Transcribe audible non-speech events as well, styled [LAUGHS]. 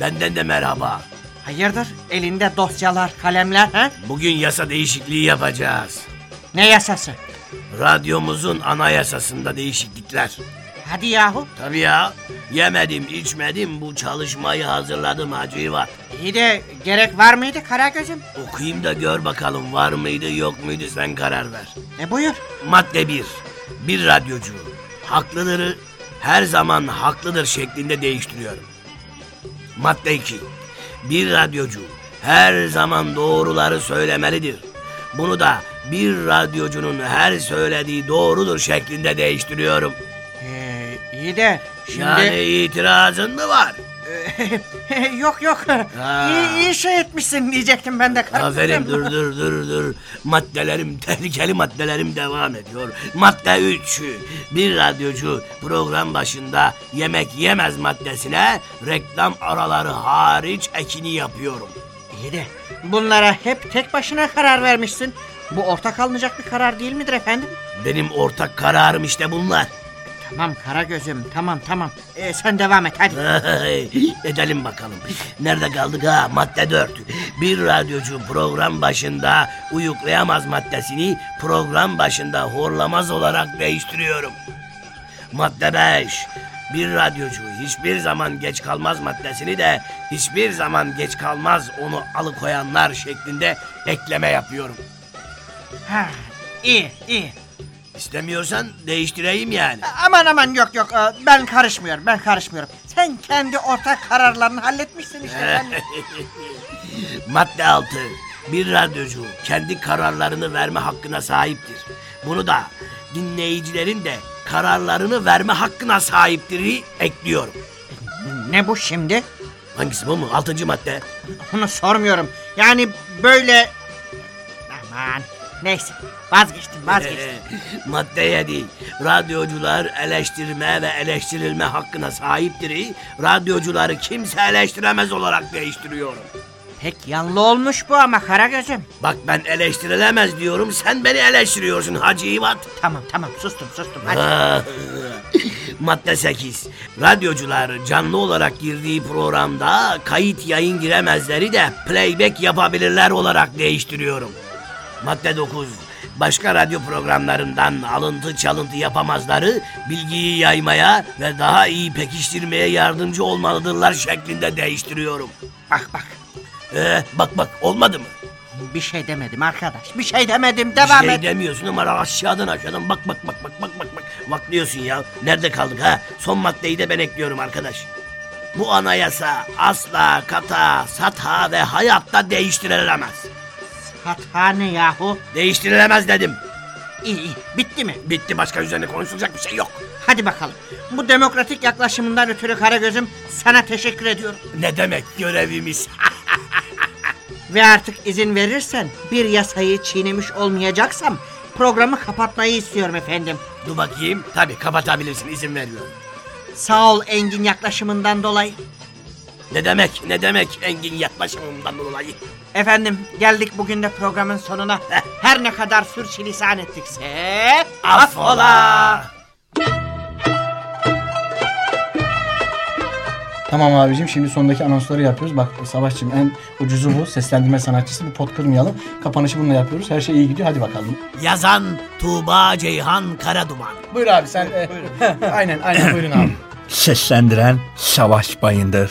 Benden de merhaba. Hayırdır elinde dosyalar kalemler ha? Bugün yasa değişikliği yapacağız. Ne yasası? Radyomuzun anayasasında değişiklikler. Hadi yahu. Tabii ya. Yemedim, içmedim bu çalışmayı hazırladım Hacivat. İyi de gerek var mıydı Karagöz'üm? Okuyayım da gör bakalım var mıydı yok muydu sen karar ver. E buyur. Madde 1. Bir radyocu haklıdırı her zaman haklıdır şeklinde değiştiriyorum. Madde 2. Bir radyocu her zaman doğruları söylemelidir. Bunu da bir radyocunun her söylediği doğrudur şeklinde değiştiriyorum. Ee, iyi de şimdi... Yani itirazın mı var? [LAUGHS] yok yok. İyi, iyi şey etmişsin diyecektim ben de Karagöz'üm. Aferin [LAUGHS] dur dur dur dur. Maddelerim, [LAUGHS] tehlikeli maddelerim devam ediyor. Madde 3. Bir radyocu program başında yemek yemez maddesine reklam araları hariç ekini yapıyorum. İyi de bunlara hep tek başına karar vermişsin. Bu ortak alınacak bir karar değil midir efendim? Benim ortak kararım işte bunlar. Tamam Karagöz'üm tamam tamam. Ee, sen devam et hadi. Edelim bakalım. Nerede kaldık ha? Madde 4. Bir radyocu program başında uyuklayamaz maddesini program başında horlamaz olarak değiştiriyorum. Madde 5. Bir radyocu hiçbir zaman geç kalmaz maddesini de hiçbir zaman geç kalmaz onu alıkoyanlar şeklinde ekleme yapıyorum. Ha, iyi iyi. İstemiyorsan değiştireyim yani. Aman aman yok yok ee, ben karışmıyorum ben karışmıyorum. Sen kendi ortak kararlarını halletmişsin işte. [LAUGHS] efendim. Madde 6. Bir radyocu kendi kararlarını verme hakkına sahiptir. Bunu da dinleyicilerin de kararlarını verme hakkına sahiptir ekliyorum. ne bu şimdi? Hangisi bu mu? Altıncı madde. Onu sormuyorum. Yani böyle... Aman neyse vazgeçtim vazgeçtim. [LAUGHS] madde 7. Radyocular eleştirme ve eleştirilme hakkına sahiptir. Radyocuları kimse eleştiremez olarak değiştiriyorum. Pek yanlı olmuş bu ama Karagöz'üm. Bak ben eleştirilemez diyorum sen beni eleştiriyorsun Hacı İvat. Tamam tamam sustum sustum hadi. Ah, [LAUGHS] Madde 8. Radyocular canlı olarak girdiği programda kayıt yayın giremezleri de playback yapabilirler olarak değiştiriyorum. Madde 9. Başka radyo programlarından alıntı çalıntı yapamazları bilgiyi yaymaya ve daha iyi pekiştirmeye yardımcı olmalıdırlar şeklinde değiştiriyorum. Bak bak Ee, bak bak olmadı mı? bir şey demedim arkadaş bir şey demedim Bir devam şey et. demiyorsun ama aşağıdan aşağıdan bak bak bak bak bak bak bak. Diyorsun ya. Nerede kaldık ha? Son maddeyi de ben ekliyorum arkadaş. Bu anayasa asla kata, sata ve hayatta değiştirilemez. Hata ne yahu? Değiştirilemez dedim. İyi iyi bitti mi? Bitti başka üzerine konuşulacak bir şey yok. Hadi bakalım. Bu demokratik yaklaşımından ötürü Karagöz'üm sana teşekkür ediyorum. Ne demek görevimiz? [LAUGHS] Ve artık izin verirsen bir yasayı çiğnemiş olmayacaksam programı kapatmayı istiyorum efendim. Dur bakayım. Tabii kapatabilirsin izin veriyorum. Sağ ol Engin yaklaşımından dolayı. Ne demek ne demek Engin yaklaşımından dolayı. Efendim geldik bugün de programın sonuna. Her ne kadar sürçülisan ettikse... Affola. Tamam abicim şimdi sondaki anonsları yapıyoruz. Bak Savaşçım en ucuzu bu. Seslendirme sanatçısı. Bir pot kırmayalım. Kapanışı bununla yapıyoruz. Her şey iyi gidiyor. Hadi bakalım. Yazan Tuğba Ceyhan Karaduman. Buyur abi sen. e, aynen aynen buyurun abi. [CLEARS THROAT] Seslendiren Savaş Bayındır,